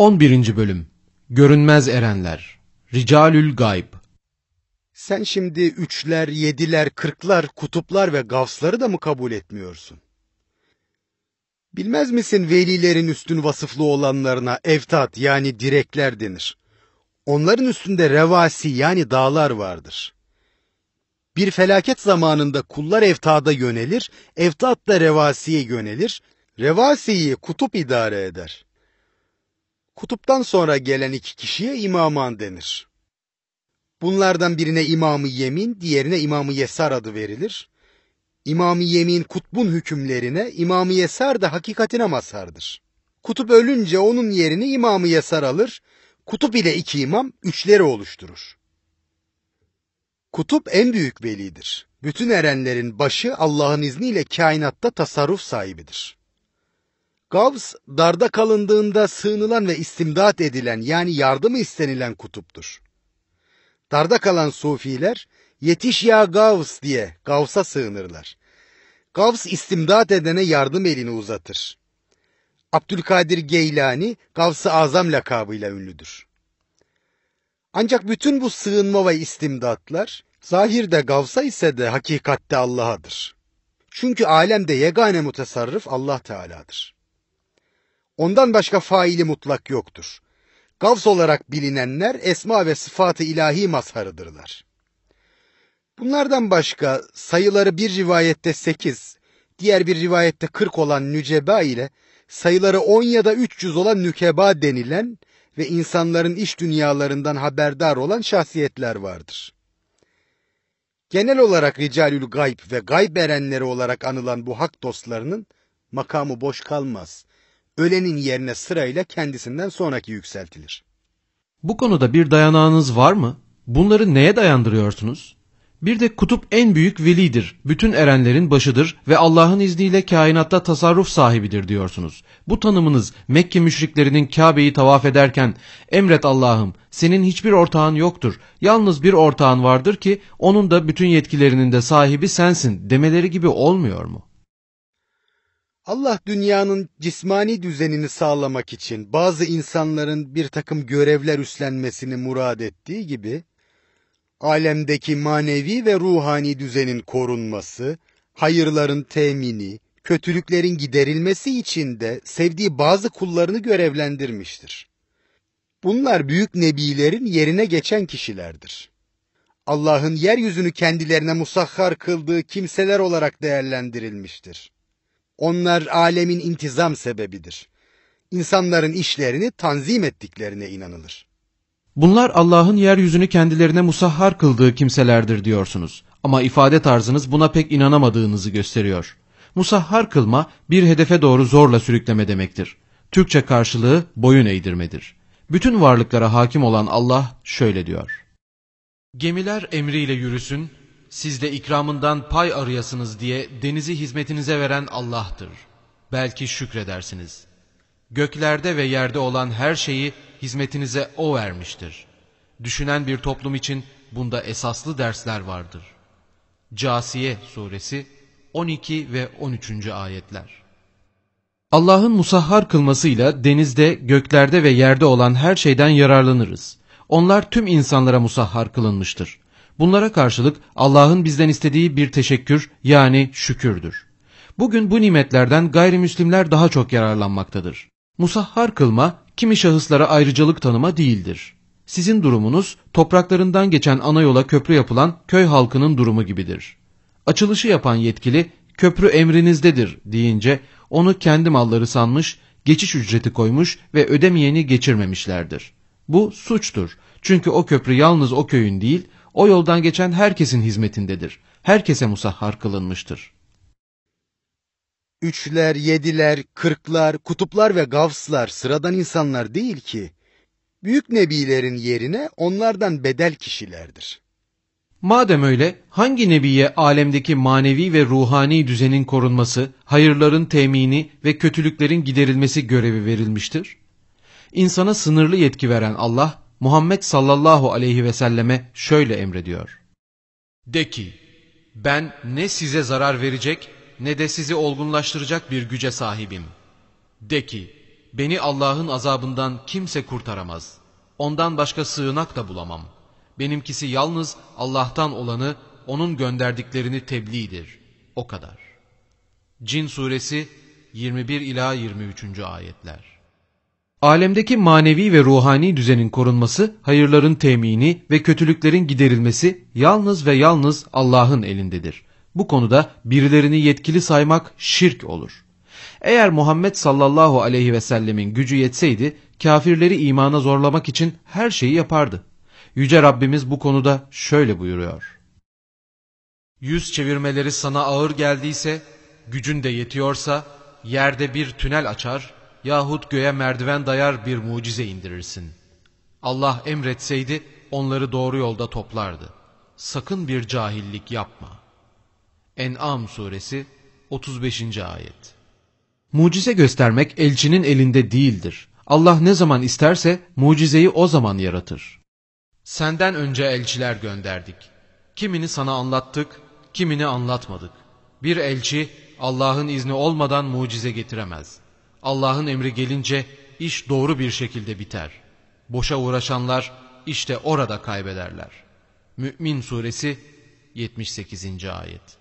11. Bölüm Görünmez Erenler Ricalül Gayb Sen şimdi üçler, yediler, kırklar, kutuplar ve gavsları da mı kabul etmiyorsun? Bilmez misin velilerin üstün vasıflı olanlarına evtat yani direkler denir. Onların üstünde revasi yani dağlar vardır. Bir felaket zamanında kullar evtada yönelir, evtat da revasiye yönelir, revasiyi kutup idare eder. Kutuptan sonra gelen iki kişiye imaman denir. Bunlardan birine imamı yemin, diğerine imamı yesar adı verilir. İmamı yemin kutbun hükümlerine, imamı yesar da hakikatine mazhardır. Kutup ölünce onun yerini imamı yesar alır, kutup ile iki imam üçleri oluşturur. Kutup en büyük velidir. Bütün erenlerin başı Allah'ın izniyle kainatta tasarruf sahibidir. Gavs, darda kalındığında sığınılan ve istimdat edilen yani yardımı istenilen kutuptur. Darda kalan sufiler, yetiş ya Gavs diye Gavs'a sığınırlar. Gavs istimdat edene yardım elini uzatır. Abdülkadir Geylani, Gavs-ı Azam lakabıyla ünlüdür. Ancak bütün bu sığınma ve istimdatlar, zahirde Gavs'a ise de hakikatte Allah'adır. Çünkü alemde yegane mutasarrıf Allah Teala'dır. Ondan başka faili mutlak yoktur. Gavs olarak bilinenler esma ve sıfatı ilahi mazharıdırlar. Bunlardan başka sayıları bir rivayette sekiz, diğer bir rivayette kırk olan nüceba ile sayıları on ya da üç yüz olan nükeba denilen ve insanların iş dünyalarından haberdar olan şahsiyetler vardır. Genel olarak ricalül gayb ve gayb erenleri olarak anılan bu hak dostlarının makamı boş kalmaz ölenin yerine sırayla kendisinden sonraki yükseltilir. Bu konuda bir dayanağınız var mı? Bunları neye dayandırıyorsunuz? Bir de kutup en büyük velidir, bütün erenlerin başıdır ve Allah'ın izniyle kainatta tasarruf sahibidir diyorsunuz. Bu tanımınız Mekke müşriklerinin Kabe'yi tavaf ederken emret Allah'ım senin hiçbir ortağın yoktur, yalnız bir ortağın vardır ki onun da bütün yetkilerinin de sahibi sensin demeleri gibi olmuyor mu? Allah dünyanın cismani düzenini sağlamak için bazı insanların bir takım görevler üstlenmesini murad ettiği gibi, alemdeki manevi ve ruhani düzenin korunması, hayırların temini, kötülüklerin giderilmesi için de sevdiği bazı kullarını görevlendirmiştir. Bunlar büyük nebilerin yerine geçen kişilerdir. Allah'ın yeryüzünü kendilerine musahhar kıldığı kimseler olarak değerlendirilmiştir. Onlar alemin intizam sebebidir. İnsanların işlerini tanzim ettiklerine inanılır. Bunlar Allah'ın yeryüzünü kendilerine musahhar kıldığı kimselerdir diyorsunuz. Ama ifade tarzınız buna pek inanamadığınızı gösteriyor. Musahhar kılma bir hedefe doğru zorla sürükleme demektir. Türkçe karşılığı boyun eğdirmedir. Bütün varlıklara hakim olan Allah şöyle diyor. Gemiler emriyle yürüsün, siz de ikramından pay arayasınız diye denizi hizmetinize veren Allah'tır. Belki şükredersiniz. Göklerde ve yerde olan her şeyi hizmetinize O vermiştir. Düşünen bir toplum için bunda esaslı dersler vardır. Casiye Suresi 12 ve 13. ayetler Allah'ın musahhar kılmasıyla denizde, göklerde ve yerde olan her şeyden yararlanırız. Onlar tüm insanlara musahhar kılınmıştır. Bunlara karşılık Allah'ın bizden istediği bir teşekkür yani şükürdür. Bugün bu nimetlerden gayrimüslimler daha çok yararlanmaktadır. Musahhar kılma kimi şahıslara ayrıcalık tanıma değildir. Sizin durumunuz topraklarından geçen ana yola köprü yapılan köy halkının durumu gibidir. Açılışı yapan yetkili köprü emrinizdedir deyince onu kendi malları sanmış, geçiş ücreti koymuş ve ödemeyeni geçirmemişlerdir. Bu suçtur. Çünkü o köprü yalnız o köyün değil, o yoldan geçen herkesin hizmetindedir. Herkese musahhar kılınmıştır. Üçler, yediler, kırklar, kutuplar ve gavslar sıradan insanlar değil ki. Büyük nebilerin yerine onlardan bedel kişilerdir. Madem öyle hangi nebiye alemdeki manevi ve ruhani düzenin korunması, hayırların temini ve kötülüklerin giderilmesi görevi verilmiştir? İnsana sınırlı yetki veren Allah Muhammed sallallahu aleyhi ve selleme şöyle emrediyor. De ki, ben ne size zarar verecek ne de sizi olgunlaştıracak bir güce sahibim. De ki, Beni Allah'ın azabından kimse kurtaramaz. Ondan başka sığınak da bulamam. Benimkisi yalnız Allah'tan olanı, onun gönderdiklerini tebliğdir. O kadar. Cin suresi 21 ila 23. ayetler. Alemdeki manevi ve ruhani düzenin korunması, hayırların temini ve kötülüklerin giderilmesi yalnız ve yalnız Allah'ın elindedir. Bu konuda birilerini yetkili saymak şirk olur. Eğer Muhammed sallallahu aleyhi ve sellemin gücü yetseydi, kafirleri imana zorlamak için her şeyi yapardı. Yüce Rabbimiz bu konuda şöyle buyuruyor. Yüz çevirmeleri sana ağır geldiyse, gücün de yetiyorsa, yerde bir tünel açar yahut göğe merdiven dayar bir mucize indirirsin. Allah emretseydi onları doğru yolda toplardı. Sakın bir cahillik yapma. En'am suresi 35. ayet Mucize göstermek elçinin elinde değildir. Allah ne zaman isterse mucizeyi o zaman yaratır. Senden önce elçiler gönderdik. Kimini sana anlattık, kimini anlatmadık. Bir elçi Allah'ın izni olmadan mucize getiremez. Allah'ın emri gelince iş doğru bir şekilde biter. Boşa uğraşanlar işte orada kaybederler. Mü'min suresi 78. ayet